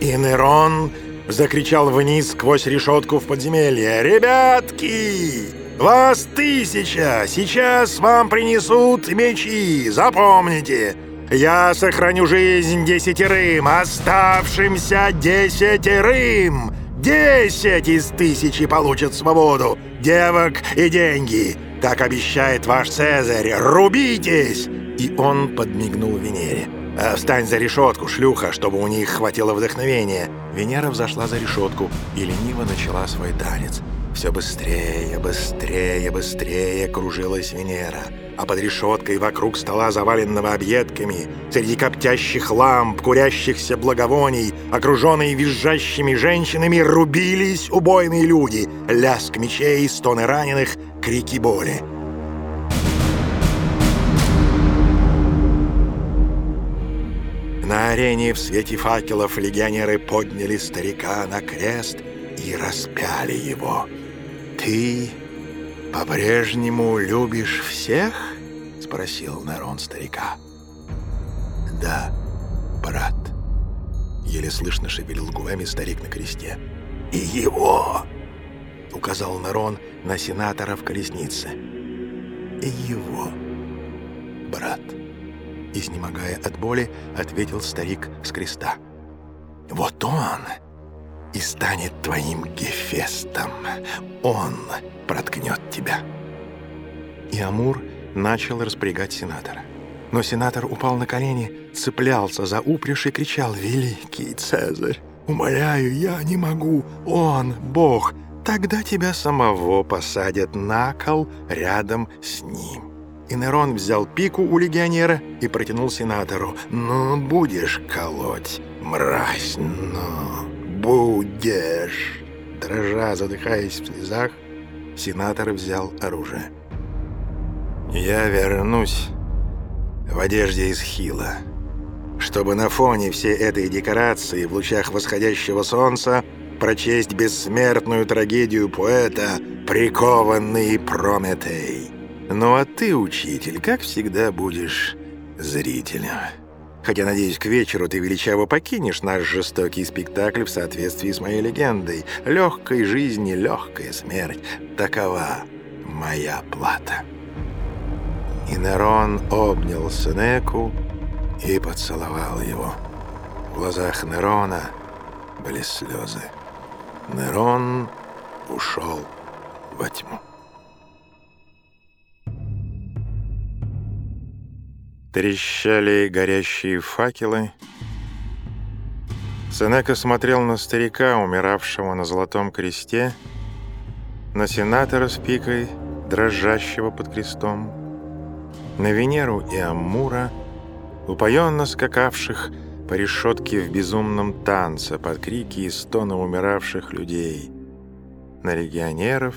И Нерон закричал вниз сквозь решетку в подземелье. «Ребятки! Вас тысяча! Сейчас вам принесут мечи! Запомните!» Я сохраню жизнь десятерым, оставшимся десятерым. Десять из тысячи получат свободу, девок и деньги. Так обещает ваш Цезарь. Рубитесь!» И он подмигнул Венере. «Э, «Встань за решетку, шлюха, чтобы у них хватило вдохновения». Венера взошла за решетку и лениво начала свой танец. Все быстрее, быстрее, быстрее кружилась Венера а под решеткой вокруг стола, заваленного объедками, среди коптящих ламп, курящихся благовоний, окруженные визжащими женщинами, рубились убойные люди, лязг мечей, стоны раненых, крики боли. На арене в свете факелов легионеры подняли старика на крест и распяли его. «Ты по-прежнему любишь всех?» — спросил Нерон старика. «Да, брат», — еле слышно шевелил губами старик на кресте. «И его!» — указал Нерон на сенатора в колеснице. «И его, брат», — изнемогая от боли, ответил старик с креста. «Вот он!» и станет твоим Гефестом. Он проткнет тебя». И Амур начал распрягать сенатора. Но сенатор упал на колени, цеплялся за упряжь и кричал «Великий Цезарь, умоляю, я не могу, он, Бог, тогда тебя самого посадят на кол рядом с ним». И Нерон взял пику у легионера и протянул сенатору. «Ну, будешь колоть, мразь, ну, будешь!» Дрожа, задыхаясь в слезах, сенатор взял оружие. «Я вернусь в одежде из хила, чтобы на фоне всей этой декорации в лучах восходящего солнца прочесть бессмертную трагедию поэта «Прикованный Прометей». Ну а ты, учитель, как всегда будешь зрителем. Хотя, надеюсь, к вечеру ты величаво покинешь наш жестокий спектакль в соответствии с моей легендой. Легкой жизни, легкая смерть. Такова моя плата». И Нерон обнял Сенеку и поцеловал его. В глазах Нерона были слезы. Нерон ушел во тьму. Трещали горящие факелы. Сенека смотрел на старика, умиравшего на золотом кресте, на сенатора с пикой, дрожащего под крестом, на Венеру и Амура, упоенно скакавших по решетке в безумном танце под крики и стоны умиравших людей, на легионеров,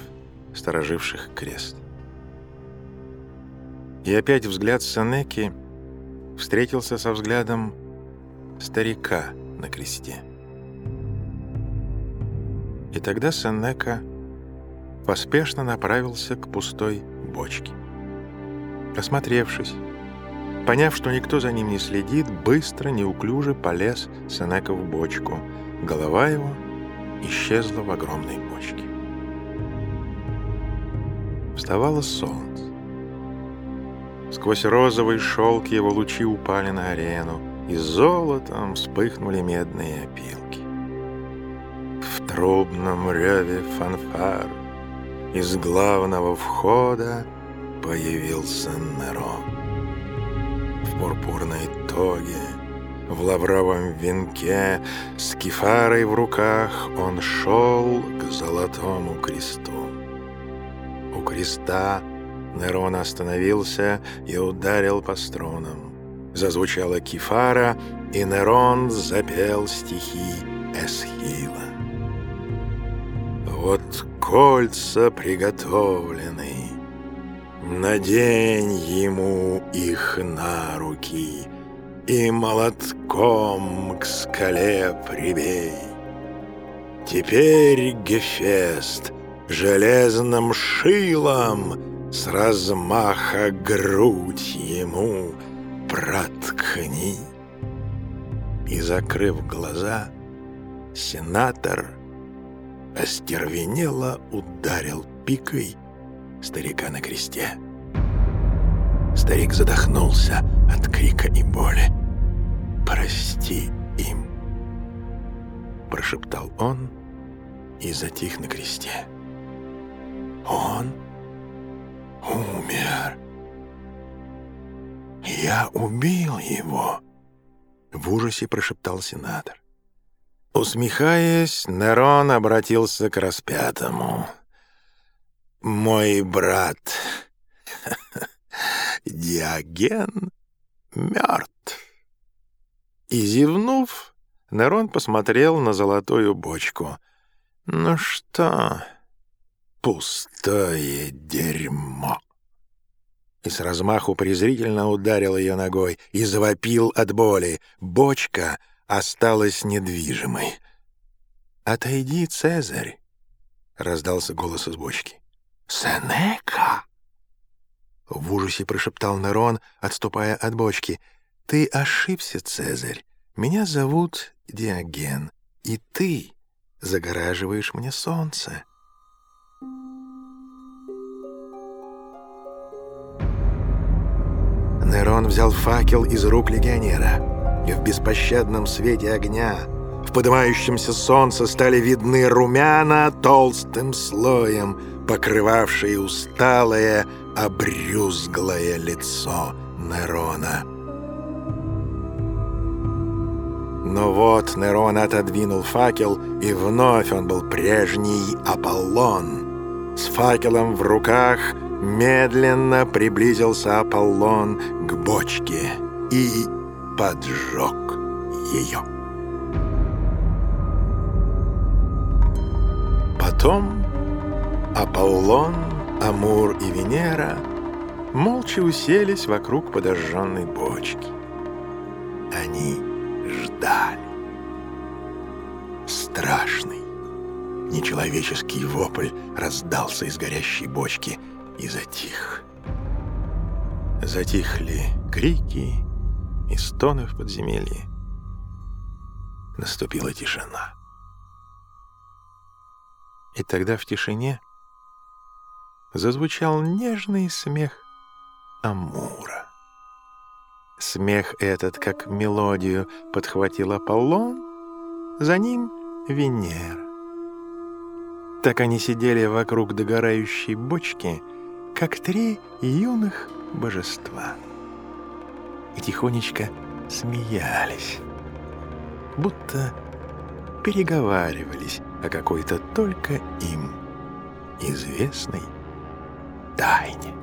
стороживших крест. И опять взгляд Санеки встретился со взглядом старика на кресте. И тогда Сенека поспешно направился к пустой бочке. Осмотревшись, поняв, что никто за ним не следит, быстро, неуклюже полез Сенека в бочку. Голова его исчезла в огромной бочке. Вставало солнце. Сквозь розовый шелк его лучи упали на арену, и золотом вспыхнули медные опилки. В трубном реве фанфар из главного входа появился Нерон. В пурпурной тоге, в лавровом венке, с кефарой в руках он шел к золотому кресту. У креста Нерон остановился и ударил по струнам. Зазвучала кефара, и Нерон запел стихи Эсхила. Вот кольца приготовлены, Надень ему их на руки И молотком к скале прибей. Теперь Гефест железным шилом С размаха грудь ему проткни. И, закрыв глаза, Сенатор остервенело ударил пикой старика на кресте. Старик задохнулся от крика и боли. «Прости им!» Прошептал он и затих на кресте. «Он умер!» «Я убил его!» В ужасе прошептал сенатор. Усмехаясь, Нерон обратился к распятому. «Мой брат Диоген мертв». И зевнув, Нерон посмотрел на золотую бочку. «Ну что, пустое дерьмо!» и с размаху презрительно ударил ее ногой и завопил от боли. Бочка осталась недвижимой. «Отойди, Цезарь!» — раздался голос из бочки. «Сенека!» В ужасе прошептал Нерон, отступая от бочки. «Ты ошибся, Цезарь. Меня зовут Диоген, и ты загораживаешь мне солнце». Нерон взял факел из рук легионера, и в беспощадном свете огня, в поднимающемся солнце стали видны румяна толстым слоем, покрывавшие усталое, обрюзглое лицо Нерона. Но вот Нерон отодвинул факел, и вновь он был прежний Аполлон. С факелом в руках медленно приблизился Аполлон к бочке и поджег ее. Потом Аполлон, Амур и Венера молча уселись вокруг подожженной бочки. Они ждали. Страшный, нечеловеческий вопль раздался из горящей бочки — и затих. Затихли крики и стоны в подземелье. Наступила тишина. И тогда в тишине зазвучал нежный смех Амура. Смех этот, как мелодию, подхватил Аполлон, за ним Венера. Так они сидели вокруг догорающей бочки — как три юных божества. И тихонечко смеялись, будто переговаривались о какой-то только им известной тайне.